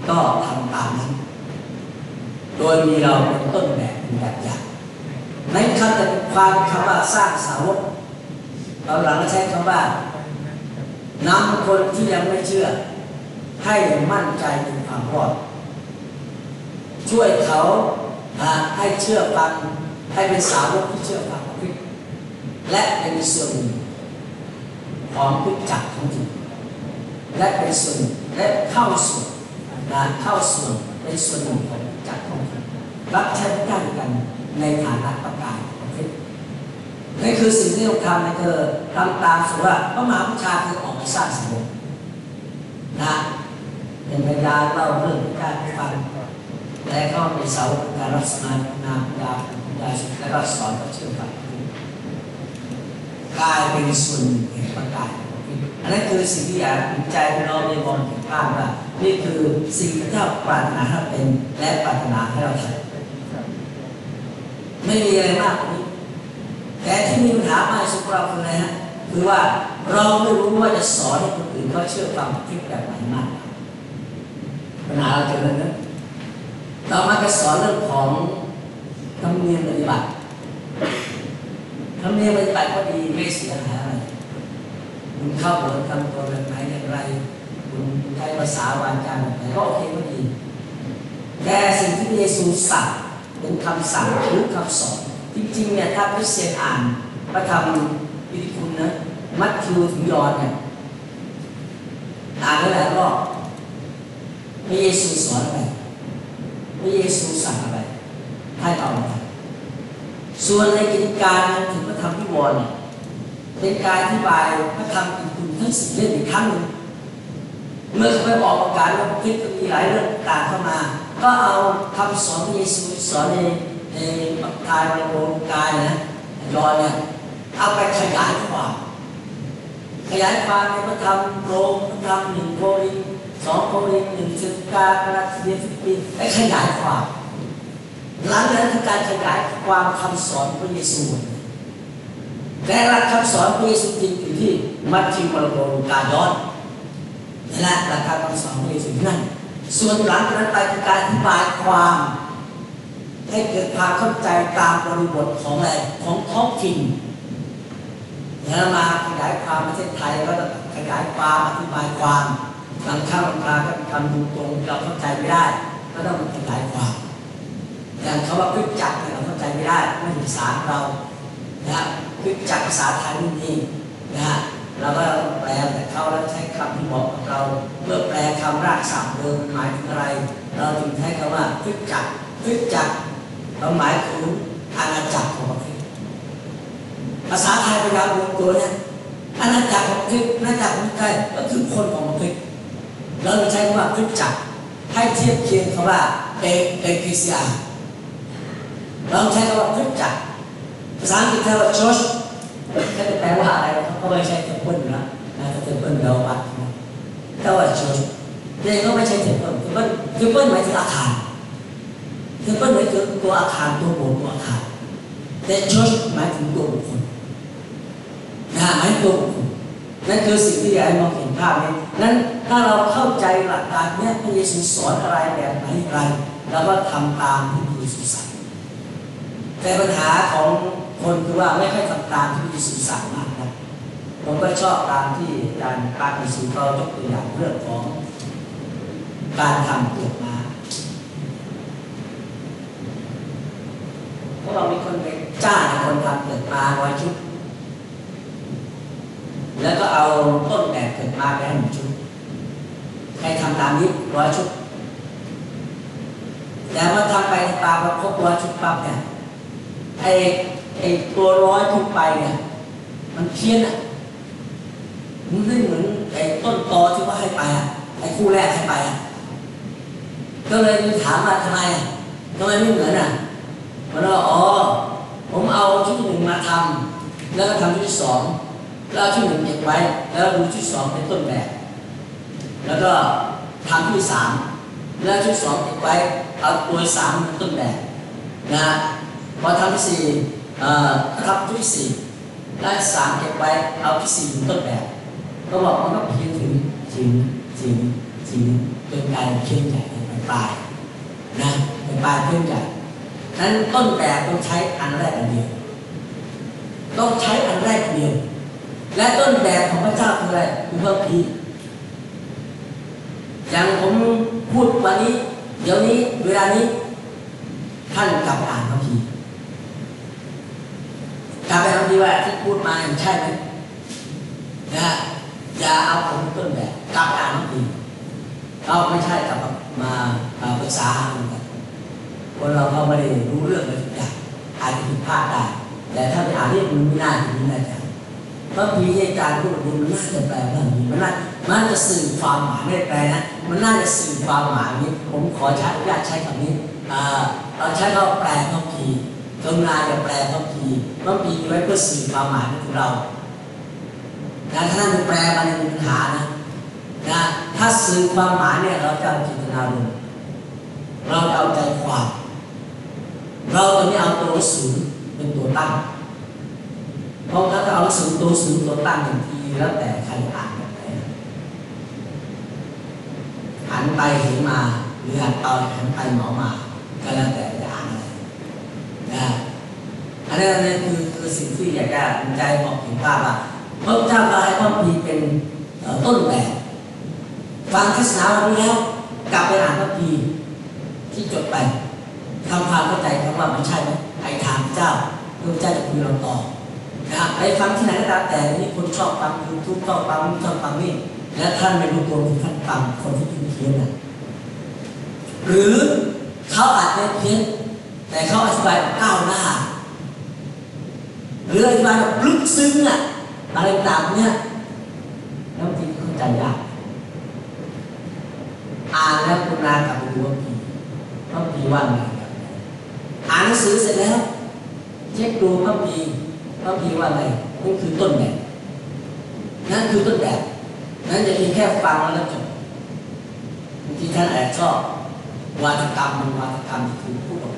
ก็ทำตามนั้น โดยมีเราเป็นต้นแบบเป็นแบบอย่างในคำแต่ความคำว่าสร้างสาวกเราหลังใช้คำว่านำคนที่ยังไม่เชื่อ ให้มั่นใจในความรอด ช่วยเขาให้เชื่อฟังให้เป็นสาวกที่เชื่อฟังพระคิดและเป็นส่วนหนึ่ง ของพิจักของจริงและเป็นส่วนและเข้าส่วนนะเข้าส่วนเป็นส่วนหนึ่งของจักของจริงรับใช้พระเจ้าด้วยกันในฐานะประกาศประเทศนี่คือสิ่งที่เราทำในเธอทำตามสุว่าพระมหาพุทธาคือออกไปสร้างสมุนะเป็นพยาเล่าเรื่องการฟังและก็เป็นเสาการรักษานามยาปัญญาสุและก็สอนก็เชื่อฟัง กลายเป็นส่วนแห่งประกาศอันนั้นคือสิ่งที่อยากใจเราในมองเห็นภาพว่านี่คือสิ่งที่เราปรารถนาให้เป็นและปรารถนาให้เราทำไม่มีอะไรมากกว่านี้แต่ที่มีปัญหามากสุดเราคืออะไรฮะคือว่าเราไม่รู้ว่าจะสอนให้คนอื่นเขาเชื่อฟังคิดแบบไหนมากปัญหาเราเจอเรื่องนั้นเรามาจะสอนเรื่องของธรรมเนียมปฏิบัติ ธรรมเนียมปฏิบัติก็ดีไม่เสียหายอะไรคุณเข้าหัวทำตัวแบบไหนอย่างไรคุณใช้ภาษาวาจาแบบไหนก็โอเคก็ดีแต่สิ่งที่เยซูสั่งเป็นคำสั่งหรือคำสอนจริงๆเนี่ยถ้าพิเศษอ่านพระธรรมวิธีคุณนะมัทธิวถึงยอนเนี่ยอ่านได้หลายรอบพระเยซูสอนอะไรพระเยซูสั่งอะไรให้เอาอะไร ส่วนในกิจการถึงพระธรรมวิวรเนี่ยเป็นการอธิบายพระธรรมอินคุณทั้งสี่เล่มอีกครั้งหนึ่งเมื่อเขาไปออกประกาศว่าคิดก็มีหลายเรื่องต่างเข้ามา ก็เอาคำสอนพระเยซูสอนในในบักายในโรงกายนะยอนเนี่ยเอาไปขยายความขยายความในพระธรรมโรมพระธรรมหนึ่งโครินสองโครินหนึ่งสิบการกราเซียฟิลิปปินไปขยายความ หลังนั้นคือการขยายความคำสอนพระเยซูแต่หลักคำสอนพระเยซูจริงอยู่ที่มัทธิวมาระโกลูกาย้อนนั่นแหละหลักการคำสอนพระเยซูนั่นส่วนหลังจากนั้นไปคือการอธิบายความให้เกิดความเข้าใจตามบริบทของอะไรของท้องถิ่นแล้วมาขยายความประเทศไทยก็ขยายความอธิบายความบางครั้งบางคราก็ทำดูตรงเราเข้าใจไม่ได้ ก็ต้องขยาย ความอย่างคำว่าพฤกจักเนี่ยเราเข้าใจไม่ได้ไม่ถึงสารเรานะฮะพฤกจักภาษาไทยนี่นี่นะฮะเราก็แปลแต่เขาแล้วใช้คำที่เหมาะกับเราเมื่อแปลคำรากศัพท์เดิมหมายถึงอะไร เราจึงใช้คำว่าพฤกจักพฤกจักเราหมายถึงอาณาจักรของประเทศภาษาไทยพยายามรวมตัวเนี่ยอาณาจักรของประเทศอาณาจักรของใครก็คือคนของประเทศเราใช้คำว่าพฤกจักให้เทียบเคียงคำว่าเอekklesia เราใช้คำว่าคริสตจักรภาษาอังกฤษใช้ว่า church ก็จะแปลว่าอะไรเขาไม่ใช้ temple นะนะ temple เราวัดนะแต่ว่า church เด็กก็ไม่ใช่ temple temple temple หมายถึงอาคาร temple หมายถึงตัวอาคารตัวโบสถ์ตัวอาคารแต่ church หมายถึงตัวบุคคลนะหมายถึงตัวบุคคลนั่นคือสิ่งที่อยากให้มองเห็นภาพนี้นั้นถ้าเราเข้าใจหลักการนี้พระเยซูสอนอะไรแบบไหนอะไรเราก็ทำตามที่พระเยซูสั่ง แต่ปัญหาของคนคือว่าไม่ค่อยทำตามที่พระเยซูสั่งมากนะผมก็ชอบตามที่อาจารย์ปากิสูเขายกตัวอย่างเรื่องของการทำเปลือกมาเพราะเรามีคนไปจ้างคนทำเปลือกม้าร้อยชุด แล้วก็เอาต้นแบบเปลือกมาไปให้หนึ่งชุดใครทำตามนี้ร้อยชุดแต่ว่าทำไปตามมาครบร้อยชุดปั๊บเนี่ย ไอ้ไอ้ตัวร้อยขึ้นไปเนี่ยมันเพี้ยนอะมันไม่เหมือนไอ้ต้นตอที่ว่าให้ไปอะไอ้คู่แรกให้ไปอะก็เลยมถามมาทำไมทำไมไม่เหมือนอะมันว่าอ๋อผมเอาชุดหนึ่งมาทำแล้วก็ทำชุดที่สองแล้วเอาชุดหนึ่งเก็บไว้ แล้วดูชุดสองเป็นต้นแบบแล้วก็ทำชุดที่สามแล้วชุดสองเก็บไว้เอาตัวสามเป็นต้นแบบนะ พอทำที่สี่เอ่อทำที่สี่ได้สามเก็บไว้เอาที่สี่เป็นต้นแบบก็บอกมันก็เพียงถึงถึงถึงถึงจนกลายเป็นเพียงใหญ่เป็นปลายนะเป็นปลายเพียงใหญ่นั้นต้นแบบต้องใช้อันแรกอันเดียวต้องใช้อันแรกอันเดียวและต้นแบบของพระเจ้าคืออะไรคือพระพีอย่างผมพูดวันนี้ เดี๋ยวนี้เวลานี้ท่านกลับไปอ่านพระพี ร์กลับไปอ่านพระพีร์ว่าที่พูดมาใช่ไหมนะฮะอย่าเอาผมต้นแบบกลับอ่านพระพีร์เราไม่ใช่กลับมาปรึกษาหารือกันคนเราก็ไม่ได้รู้เรื่องเลยทุกอย่างอาจจะผิดพลาดได้แต่ถ้าไปอ่านนี่มันไม่น่าจะไม่น่าจะพระพีร์ที่อาจารย์พูดมันน่าจะแปลว่านี้มันน่ามันน่าจะสื่อความหมายไม่ได้แปลนะมันน่าจะสื่อความหมายนี้ ผมขอใช้อนุญาตใช้คำนี้เราใช้คำว่าแปลพระพี กรุณาอย่าแปลพระพีพระพีไว้เพื่อสื่อความหมายของเรานะถ้าท่านแปลมาในปัญหานะนะถ้าสื่อความหมายเนี่ยเราจะเอาจิตนาลมณ์เราจะเอาใจความ เราจะไม่เอาตัวหนังเป็นตัวตั้งเพราะถ้าเอาหนังตัวหนังสือตัวตั้งอย่างทีแล้วแต่ใครอ่านแบบไหนหันไปเห็นมาหรือหันไปหันไปหมอมาก็แล้วแต่จะอ่านอะไร นะอันนั้อันนั้คือคือสิ่งที่อยากจะภูมิใจบอกถึงภาพว่าพระเจ้าก็ให้พระพีเป็นต้นแบบฟังเทศนาวันนี้แล้วกลับไปอ่านพระพีที่จดไปทำความเข้าใจคำว่ามันใช่ไหมไอ้ถามเจ้าพระเจ้าจะคุยเราต่อนะไปฟังที่ไหนก็ตามแต่นี่คนชอบฟังยูทูบชอบฟังชอบฟังนี่และท่านไม่รู้ตัวท่านฟังคนที่พิมพ์เพี้ยนนะหรือเขาอาจจะเพี้ยน แต่เขาอธิบายแบบก้าวหน้าหรืออธิบายแบบลึกซึ้งอะอะไรต่างเนี่ยแล้วบางทีเข้าใจยากอ่านแล้วคุณนากลับไปดูว่าพีว่าพีว่าไงครับอ่านหนังสือเสร็จแล้วเช็คดูว่าพีว่าพีว่าไงนั่นคือต้นแบบนั่นคือต้นแบบนั้นจะเพียงแค่ฟังแล้วจบบางทีท่านอาจจะชอบวาทกรรมมันวาทกรรมที่ถูกพูดออก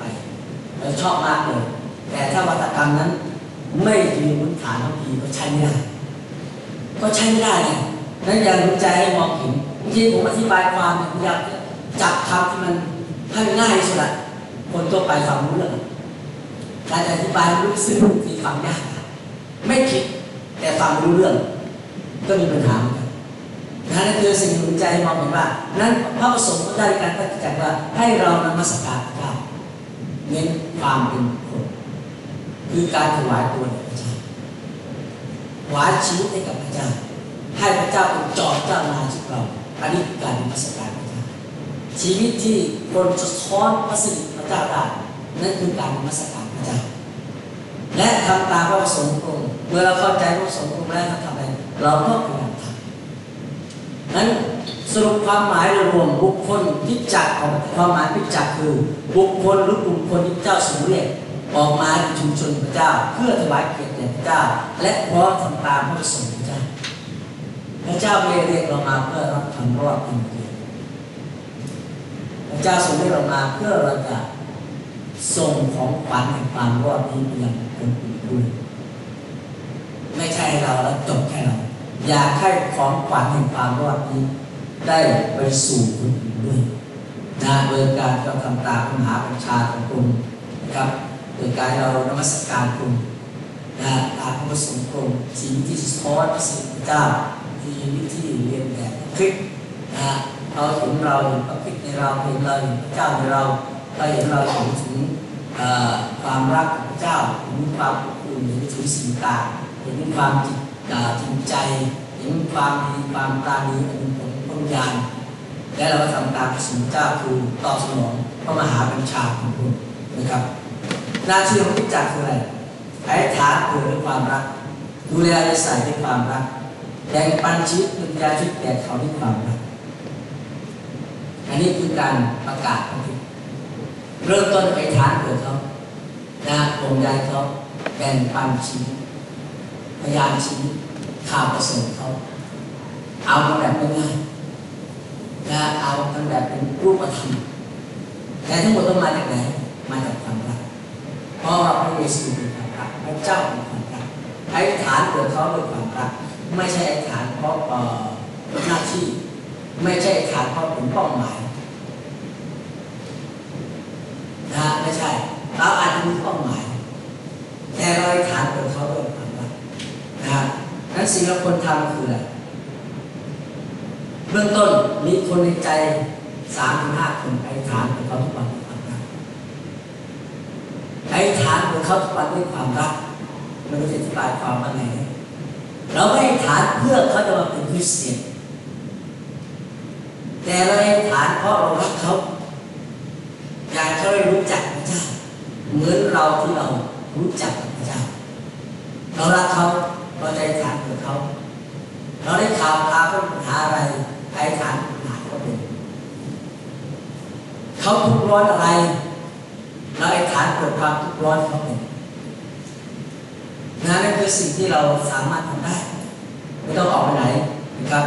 เราชอบมากเลย แต่ถ้าวาทกรรมนั้น ไม่ยืนบนฐานของพีก็ใช้ไม่ได้ก็ใช้ไม่ได้ไงนั้นอย่ารู้ใจให้มองเห็นบางทีผมอธิบายความเนี่ยพยายามจะจับคำที่มันให้ง่ายสุดละคนทั่วไปฟังรู้เรื่องการอธิบายรู้ซึ้งบางทีฟังยากไม่คิดแต่ฟังรู้เรื่อง ก็มีปัญหาเหมือนกันนั่นคือสิ่งหนุนใจมองเห็นว่า นั้นพระประสงค์ก็ได้การตั้งใจว่าให้เรานมัสการ เน้นความเป็นคนคือการถวายตัวแด่พระเจ้าถวายชีวิตให้กับพระเจ้า ให้พระเจ้าเป็นจอมเจ้านายชีวิตเราอันนี้คือการนมัสการพระเจ้าชีวิตที่คนจะท้อนพระสิริพระเจ้าได้นั่นคือการนมัสการพระเจ้าและทำตามพระประสงค์ของค์เมื่อเราเข้าใจพระประสงค์ของค์แล้วเราทำอะไรเราก็พยายามทำนั้น สรุปความหมายโดยรวมบุคคลที่จักของความหมายที่จักคือ บุคคลหรือกลุ่มคนที่เจ้าทรงเรียกออกมาในชุมชนพระเจ้า เพื่อถวายเกียรติแด่พระเจ้า และพร้อมทำตามพระประสงค์พระเจ้าพระเจ้าไม่เรียกเรามาเพื่อรับคำรอดเพียงพระเจ้าทรงเรียกเรามาเพื่อเราจะส่งของขวัญแห่งความรอดนี้ไปยังคนอื่นด้วยไม่ใช่เราแล้วจบแค่เราอยากให้ของขวัญแห่งความรอดนี้ ได้ไปสู่คนอื่นด้วยนะโดยการกระทำตามมหาบัญชาของกรมนะครับโดยการเรานมัสการกรมนะตามพระประสงค์กรมชีวิตที่สะท้อนพระสิริพระเจ้าชีวิตที่เรียนแบบคริสนะเราเห็นเราเห็นพระคริสต์ในเราเห็นเราเห็นพระเจ้าในเราเราเห็นเราเห็นถึงความรักของพระเจ้าเห็นความอบอุ่นเห็นถึงสิ่งต่างเห็นความจิตจริงใจเห็นความดีความตาดีอันเป็นผล วิญญาณ และเราก็ทำตามพระสุนเจ้าคือตอบสนองพระมหาบัญชาของคุณนะครับหน้าที่ของพิจักรคืออะไรไอ้ฐานเกิดด้วยความรัก ดูแลอาศัยด้วยความรักแบ่งปันชีวิตเป็นยาชีวิตแก่เขาด้วยความรักอันนี้คือการประกาศของพิเริ่มต้นไอ้ฐานเกิดเขานะห่วงใยเขาแบ่งปันชีวิตพยานชีวิตข่าวประเสริฐเขาเอาแบบง่ายๆ นะเอากันแบบเป็นรูปธรรมแต่ทั้งหมดต้องมาจากไหน มาจากความรัก เพราะว่าพระเยซูเป็นความรักพระเจ้าเป็นความรักไอ้ฐานเกิดเขาด้วยความรัก ไม่ใช่ไอ้ฐานเพราะหน้าที่ ไม่ใช่ฐานเพราะเป็นเป้าหมายนะไม่ใช่ เราอาจจะมีเป้าหมาย แต่เราไอ้ฐานเกิดเขาด้วยความรักนะนั้นสิ่งที่เราควรทำคืออะไร เบื้องต้นมีคนในใจสามถึงห้าคนไอ้ฐานของเขาทุกวันด้วยความรักไอ้ฐานของเขาทุกวันด้วยความรักมันจะอธิบายความว่าไงเราไม่ให้ฐานเพื่อเขาจะมาเป็นคริสเตียนแต่เราให้ฐานเพราะเรารักเขาอยากให้เขาได้รู้จักพระเจ้าเหมือนเราที่เรารู้จักพระเจ้าเรารักเขาเราใจฐานกับเขา เราได้ข่าวพาเขาปัญหาอะไร ไอ้ฐานปัญหาเขาเป็น เขาทุกร้อนอะไร เราไอ้ฐานเกิดความทุกร้อนเขาเป็นนั่นคือสิ่งที่เราสามารถทำได้ ไม่ต้องออกไปไหนนะครับ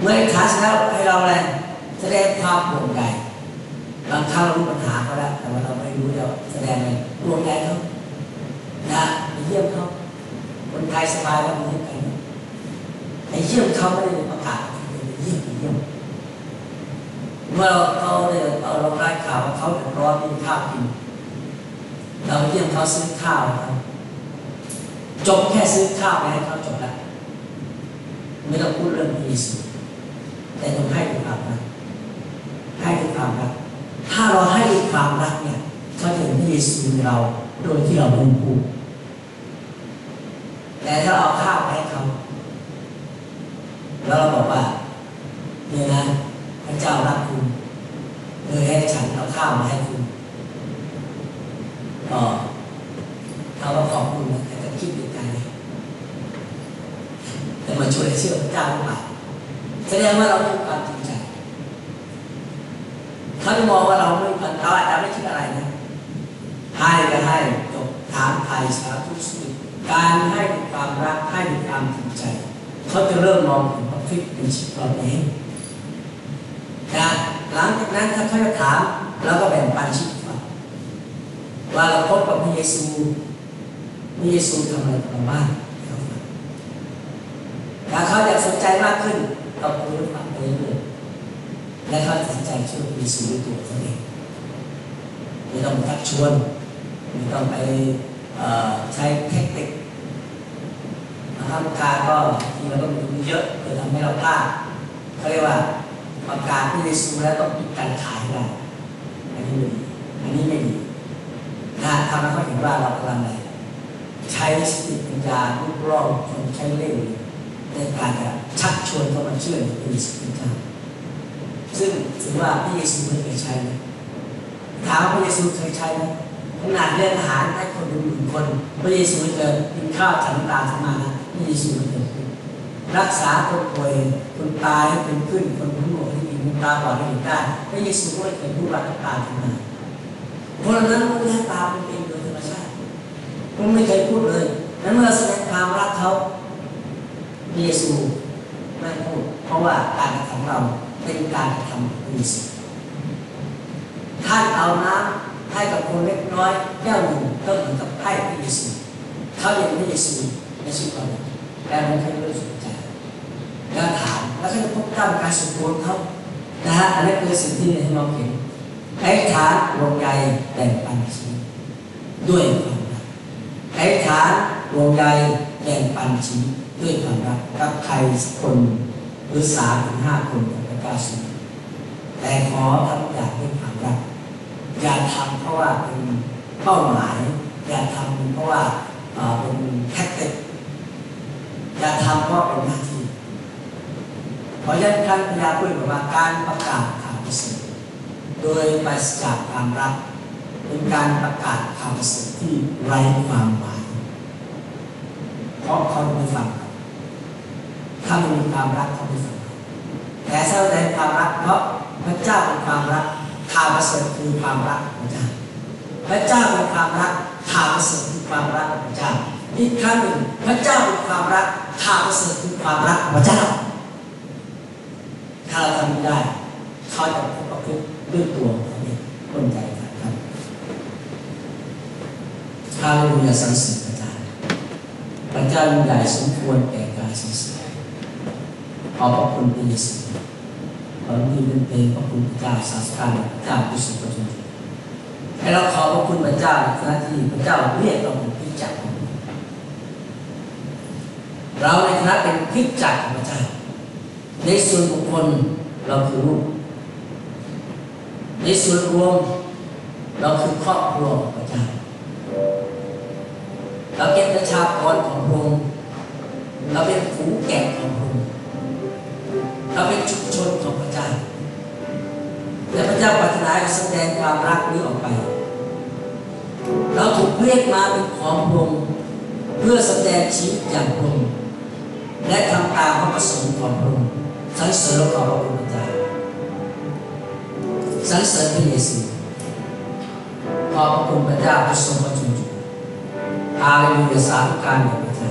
เมื่อไอ้ฐานเสร็จแล้วให้เราอะไรแสดงความห่วงใยบางครั้งเรารู้ปัญหาเขาแล้ว แต่ว่าเราไม่รู้เราแสดงอะไรห่วงใยเขานะไปเยี่ยมเขาคนไทยสบายแล้วมันไม่ไปนะ ไอ้เยี่ยมเขาไม่ได้ประกาศไปเยี่ยมไปเยี่ยมเมื่อเขาเนี่ยเราได้ข่าวว่าเขาเดือดร้อนไมมีข้าวกินเราไปเยี่ยมเขาซื้อข้าวให้เขาจบแค่ซื้อข้าวไปให้เขาจบแล้วไม่ต้องพูดเรื่องพระเยซูแต่ต้องให้ด้วยความรักให้ด้วยความรักถ้าเราให้ด้วยความรักเนี่ยเขาจะเห็นพระเยซูในเราโดยที่เราไม่พูดแต่ถ้าเราเอาข้าว แล้วเราบอกว่าเนี่ยนะพระเจ้ารักคุณเลยให้ฉันเอาข้าวมาให้คุณก็เขาก็ขอบคุณนะแต่ก็คิดในใจแต่มาช่วยเชื่อพระเจ้าหรือเปล่าแสดงว่าเราไม่มีความจริงใจเขาจะมองว่าเราไม่มีความเราอาจจะไม่คิดอะไรนะให้ก็ให้จบถามไทยสาธุสุขการให้ด้วยความรักให้ด้วยความจริงใจ เขาจะเริ่มมองถึง พระคริสต์เป็นชีวิตเราเองนะหลังจากนั้นถ้าเขาจะถามเราก็แบ่งปันชีวิตเราว่าเราพบกับพระเยซูพระเยซูทำอะไรกับเราบ้างถ้าเขาอยากสนใจมากขึ้นเราคุยให้ฟังไปเรื่อยๆและเขาตัดสินใจชื่อพระเยซูด้วยตัวเขาเองไม่ต้องทักชวนไม่ต้องไปใช้เทคนิค ทำปากกาก็ทีเราต้องดูเยอะเพื่อทำให้เราพลาดเขาเรียกว่าปากกาที่เยซูแล้วต้องปิดการขายได้อันนี้ไม่ดีอันนี้ไม่ดีนะทำให้เขาเห็นว่าเรากำลังอะไรใช้สติปัญญาลูกล่อคนใช้เล่ห์ในการจะชักชวนเขามาเชื่อในพระเยซูคริสต์ซึ่งถือว่าพระเยซูไม่เคยใช้นะถามว่าพระเยซูเคยใช้ไหมขนาดเรื่องอาหารให้คนดูหมื่นคน พระเยซูไม่เคยกินข้าวฉันน้ำตาสมานะ พระเยซูไม่ยพูดรักษาคนป่วยคนตายให้เป็นขึ้นคนหูหนวกให้ดีคนตาบอดให้เห็นได้พระเยซูไม่เคยพูดว่าน้ำตาขึ้นมาเพราะฉะนั้นมันหน้าตาเป็นเองโดยธรรมชาติมันไม่เคยพูดเลยนั้นเมื่อแสดงความรักเขาเยซูไม่พูด เพราะว่าการกระทำเราเป็นการกระทำพระเยซูท่านเอาน้ำให้กับคนเล็กน้อยแก้วหนึ่งก็เหมือนกับให้พระเยซูเขาเห็นพระเยซูในชีวิตเรา แต่มันเคยไม่สนใจแล้วถามแล้วก็จะพบกับการสุดโทนเขานะฮะอันนี้คือสิ่งที่ให้เราเห็นไอ้ฐานลงใยแบ่งปันชีวิตด้วยความรักไอ้ฐานลงใยแบ่งปันชีวิตด้วยความรักกับใครสักคนหรือสามถึงห้าคนของพระเจ้าสุดแต่ขอทำอย่างด้วยความรักอย่าทำเพราะว่าเป็นเป้าหมาย อย่าทำเพราะว่าเอ่อเป็นแท็กติก อย่าทำเพราะเป็นหน้าที่เพราะฉะนั้นท่านพยาพูดบอกว่าการประกาศข่าวประเสริฐโดยปราศจากความรักเป็นการประกาศข่าวประเสริฐที่ไร้ความหมายเพราะเขาไม่ฟังถ้าไม่มีความรักเขาไม่ฟังแต่ถ้าแสดงความรักเพราะพระเจ้าเป็นความรักข่าวประเสริฐคือความรักของพระเจ้าพระเจ้าเป็นความรักข่าวประเสริฐคือความรักของพระเจ้า อีกครั้งหนึ่งพระเจ้าเป็นความรักข่าวประเสริฐคือความรักของพระเจ้า ถ้าเราทำไม่ได้ เขาจะพบกับทุกด้วยตัวของเขาเองคนใจครับฮาเลลูยาสรรเสริญพระเจ้าพระเจ้ายิ่งใหญ่สมควรแก่การสรรเสริญขอพระคุณพระเยซูขอที่เป็นเพลงพระคุณพระเจ้าสาสการพระเจ้าผู้ทรงประชนให้เราขอพระคุณพระเจ้าหน้าที่พระเจ้าเรียกเราเป็นพิจักร เราในฐานะเป็นพิจักรของพระเจ้าในส่วนบุคคลเราคือลูกในส่วนรวม เราคือครอบครัวของพระเจ้าเราเป็นประชากรของพระองค์เราเป็นผูแกะของพระองค์เราเป็นชุมชนของพระเจ้าและพระเจ้าปรารถนาจะแสดงความรักนี้ออกไป เราถูกเรียกมาเป็นของพระองค์เพื่อแสดงชีวิตอย่างพระองค์ และทำตามพระประสงค์ของพระองค์สรรเสริญและขอบพระคุณพระเจ้าสรรเสริญพระเยซูขอบพระคุณพระเจ้าผู้ทรงพระชนอยู่ฮาเลลูยาสาธุการแด่พระเจ้า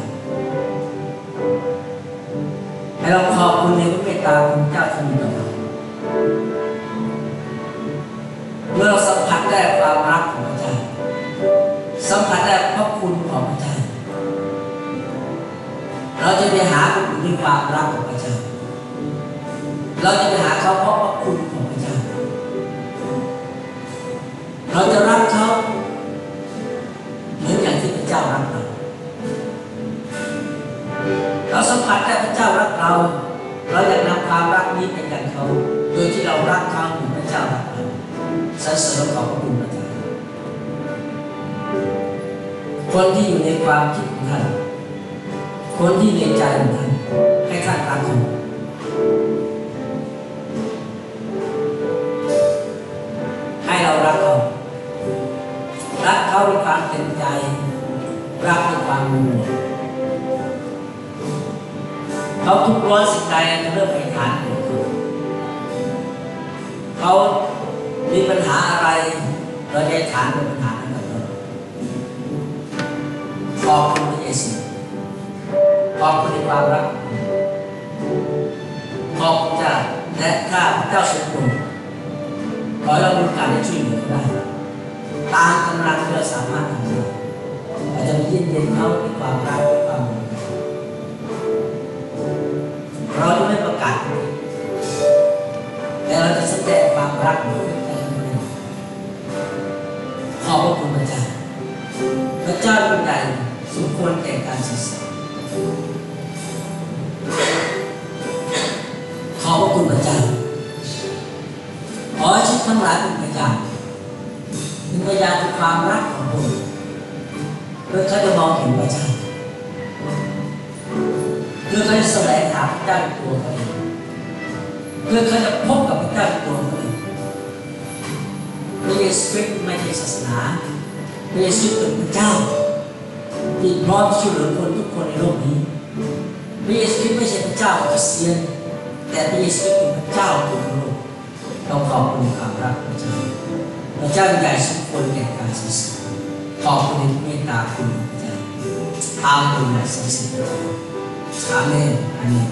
ให้เราขอบคุณในพระเมตตาของพระเจ้าที่มีต่อเราเมื่อเราสัมผัสได้ความรักของพระเจ้าสัมผัสได้พระคุณของพระ เราจะไปหาคนอื่นด้วยความรักของพระเจ้า เราจะไปหาเขาเพราะพระคุณของพระเจ้า เราจะรักเขาเหมือนอย่างที่พระเจ้ารักเรา เราสัมผัสได้พระเจ้ารักเรา เราอยากนำความรักนี้ไปยังเขา โดยที่เรารักเขาเหมือนพระเจ้ารักเราสรรเสริญขอบพระคุณพระเจ้าคนที่อยู่ในความคิดของท่าน คนที่ในใจของท่านให้ท่านรักเขาให้เรารักเขา รักเขาด้วยความเต็มใจ รักด้วยความมุ่งมั่นเขาทุกข์ร้อนสิ่งใดจะเริ่มไปฐานของเขาเขามีปัญหาอะไรเราจะฐานเป็นปัญหานั้นกับเราขอบคุณพระเยซู อบคุณในความรักขอบคุณเจ้าและข้าเจ้าทรงโปรขอให้เรามีโอกาสได้ช่วยเหลือได้ตามกำลังที่เราสามารถทำได้เราจะไปเยี่ยมเย็นเขาด้วยความรักด้วยความเราจะไม่ประกาศแต่เราจะแสดงความรักด้วยกันขอบพระคุณพระเจ้าพระเจ้าเป็นใหญ่สมควรแก่การศึกษา ทั้งหลายเป็นพยานเป็นพยานถึงความรักของพระองค์เพื่อเขาจะมองเห็นพระเจ้าเพื่อเขาจะแสวงหาพระเจ้าตัวเขาเองเพื่อเขาจะพบกับพระเจ้าตัวเขาเองพระเยซูคริสต์ไม่ใช่ศาสนาพระเยซูเป็นพระเจ้าที่พร้อมช่วยเหลือคนทุกคนในโลกนี้พระเยซูคริสต์ไม่ใช่พระเจ้าคริสเตียนแต่พระเยซูคริสต์เป็นพระเจ้าของ เราขอบคุณความรักพระเจ้าพระเจ้าใหญ่สมควรแก่การสรรเสริญขอบคุณที่เมตตาคุณพระเจ้าอาบุญและสรรเสริญอาเมนอาเมน